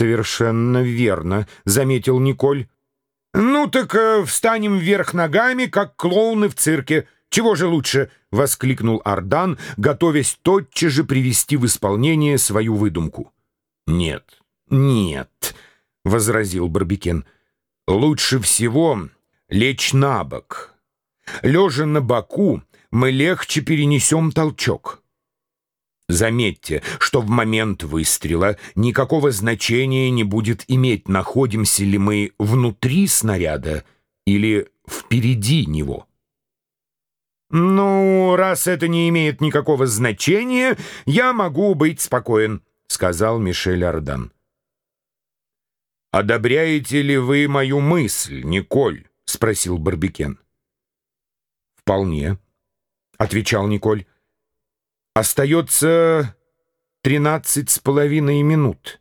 «Совершенно верно», — заметил Николь. «Ну так э, встанем вверх ногами, как клоуны в цирке. Чего же лучше?» — воскликнул Ардан, готовясь тотчас же привести в исполнение свою выдумку. «Нет, нет», — возразил Барбикен. «Лучше всего лечь на бок. Лежа на боку, мы легче перенесем толчок». Заметьте, что в момент выстрела никакого значения не будет иметь, находимся ли мы внутри снаряда или впереди него. «Ну, раз это не имеет никакого значения, я могу быть спокоен», — сказал Мишель Ардан. «Одобряете ли вы мою мысль, Николь?» — спросил Барбикен. «Вполне», — отвечал Николь. Остается тринадцать с половиной минут.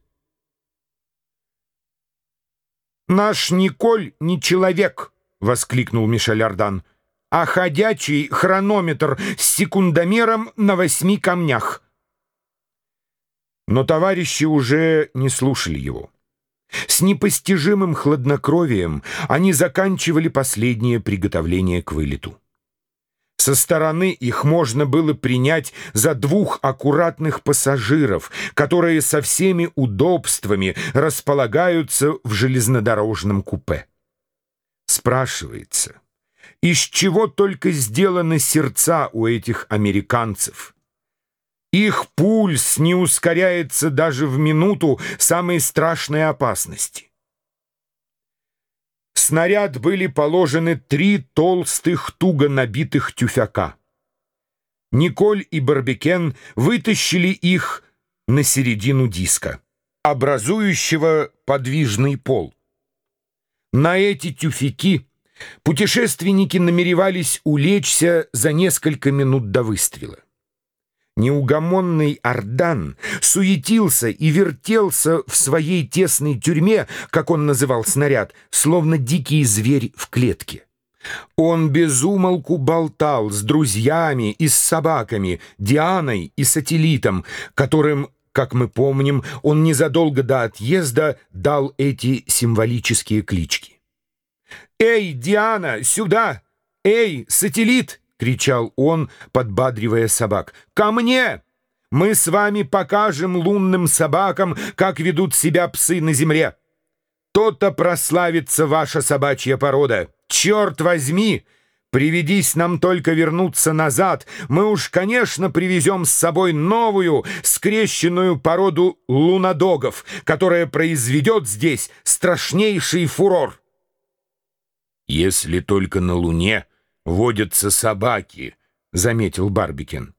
«Наш Николь не человек!» — воскликнул Мишель Ардан. «А ходячий хронометр с секундомером на восьми камнях». Но товарищи уже не слушали его. С непостижимым хладнокровием они заканчивали последнее приготовление к вылету. Со стороны их можно было принять за двух аккуратных пассажиров, которые со всеми удобствами располагаются в железнодорожном купе. Спрашивается, из чего только сделаны сердца у этих американцев? Их пульс не ускоряется даже в минуту самой страшной опасности снаряд были положены три толстых, туго набитых тюфяка. Николь и Барбекен вытащили их на середину диска, образующего подвижный пол. На эти тюфяки путешественники намеревались улечься за несколько минут до выстрела. Неугомонный Ардан суетился и вертелся в своей тесной тюрьме, как он называл снаряд, словно дикий зверь в клетке. Он безумолку болтал с друзьями и с собаками, Дианой и сателлитом, которым, как мы помним, он незадолго до отъезда дал эти символические клички. «Эй, Диана, сюда! Эй, сателлит!» — кричал он, подбадривая собак. «Ко мне! Мы с вами покажем лунным собакам, как ведут себя псы на земле. То-то прославится ваша собачья порода. Черт возьми! Приведись нам только вернуться назад. Мы уж, конечно, привезем с собой новую, скрещенную породу лунодогов, которая произведет здесь страшнейший фурор. Если только на Луне водятся собаки», — заметил Барбикин.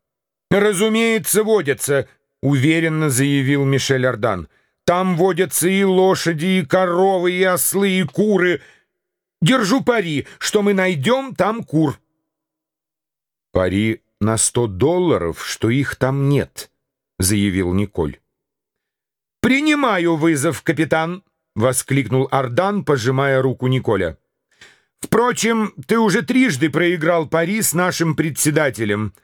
«Разумеется, водятся», — уверенно заявил Мишель Ардан. «Там водятся и лошади, и коровы, и ослы, и куры. Держу пари, что мы найдем там кур». «Пари на сто долларов, что их там нет», — заявил Николь. «Принимаю вызов, капитан», — воскликнул Ардан, пожимая руку Николя. Впрочем, ты уже трижды проиграл пари с нашим председателем.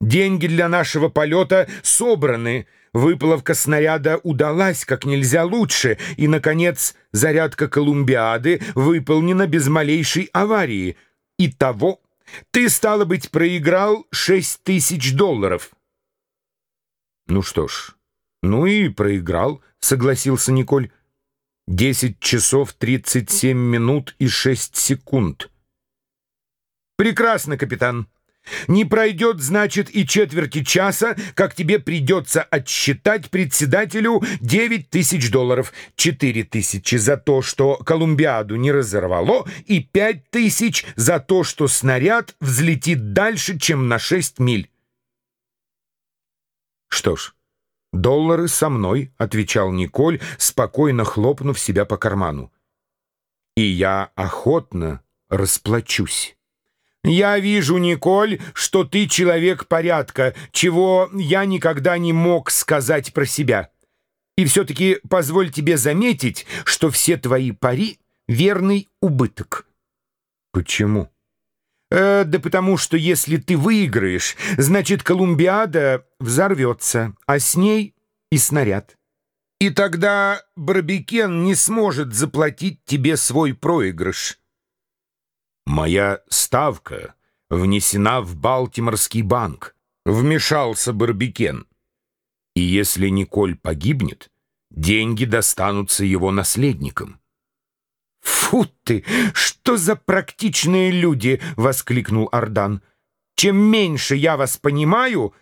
Деньги для нашего полета собраны. Выплавка снаряда удалась как нельзя лучше. И, наконец, зарядка Колумбиады выполнена без малейшей аварии. Итого, ты, стало быть, проиграл шесть тысяч долларов. Ну что ж, ну и проиграл, согласился Николь. Десять часов тридцать семь минут и шесть секунд. Прекрасно, капитан. Не пройдет, значит, и четверти часа, как тебе придется отсчитать председателю девять тысяч долларов. Четыре тысячи за то, что Колумбиаду не разорвало, и пять тысяч за то, что снаряд взлетит дальше, чем на шесть миль. Что ж, «Доллары со мной», — отвечал Николь, спокойно хлопнув себя по карману. «И я охотно расплачусь». «Я вижу, Николь, что ты человек порядка, чего я никогда не мог сказать про себя. И все-таки позволь тебе заметить, что все твои пари — верный убыток». «Почему?» Э, да потому что если ты выиграешь, значит, Колумбиада взорвется, а с ней и снаряд. И тогда Барбекен не сможет заплатить тебе свой проигрыш. Моя ставка внесена в Балтиморский банк. Вмешался Барбекен. И если Николь погибнет, деньги достанутся его наследникам. «Фу ты! Что за практичные люди!» — воскликнул Ардан. «Чем меньше я вас понимаю,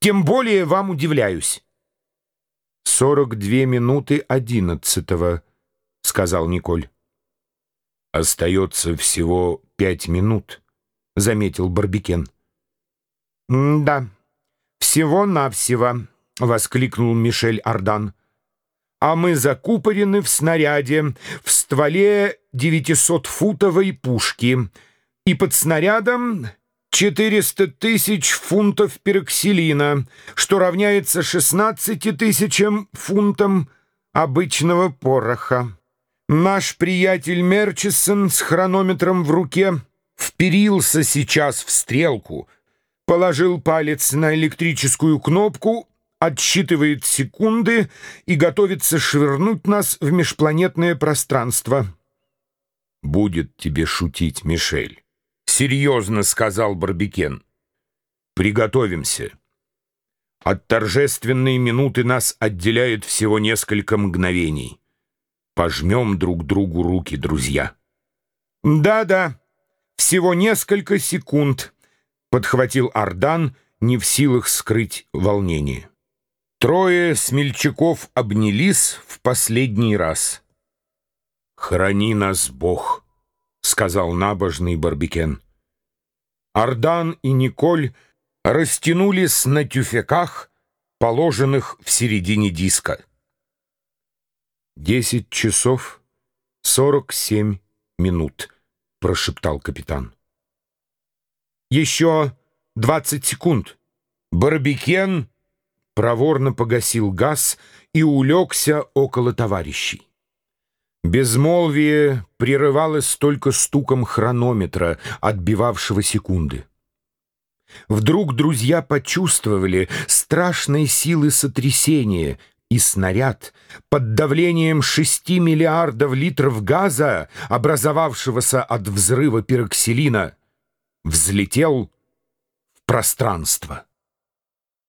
тем более вам удивляюсь». «Сорок две минуты одиннадцатого», — сказал Николь. «Остается всего пять минут», — заметил Барбикен. «Да, всего-навсего», — воскликнул Мишель Ардан. «А мы закупорены в снаряде, в стволе девятисотфутовой пушки, и под снарядом 400 тысяч фунтов пероксилина, что равняется 16 тысячам фунтам обычного пороха. Наш приятель Мерчисон с хронометром в руке вперился сейчас в стрелку, положил палец на электрическую кнопку, отсчитывает секунды и готовится швырнуть нас в межпланетное пространство. «Будет тебе шутить, Мишель». «Серьезно», — сказал Барбикен. «Приготовимся. От торжественной минуты нас отделяет всего несколько мгновений. Пожмем друг другу руки, друзья». «Да-да, всего несколько секунд», — подхватил Ардан, не в силах скрыть волнение. Трое смельчаков обнялись в последний раз. «Храни нас, Бог!» — сказал набожный Барбикен. Ардан и Николь растянулись на тюфяках, положенных в середине диска. «Десять часов сорок семь минут», — прошептал капитан. «Еще двадцать секунд». Барбикен проворно погасил газ и улегся около товарищей. Безмолвие прерывалось только стуком хронометра, отбивавшего секунды. Вдруг друзья почувствовали страшные силы сотрясения, и снаряд под давлением шести миллиардов литров газа, образовавшегося от взрыва пироксилина, взлетел в пространство.